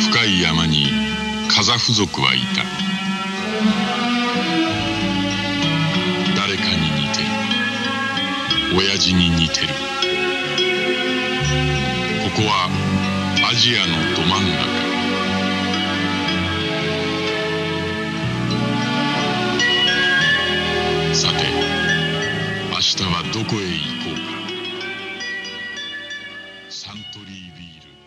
深い山にカザフ族はいた。誰かに似てる。親父に似てる。ここはアジアのど真ん中。さて明日はどこへ行こうか。サントリービール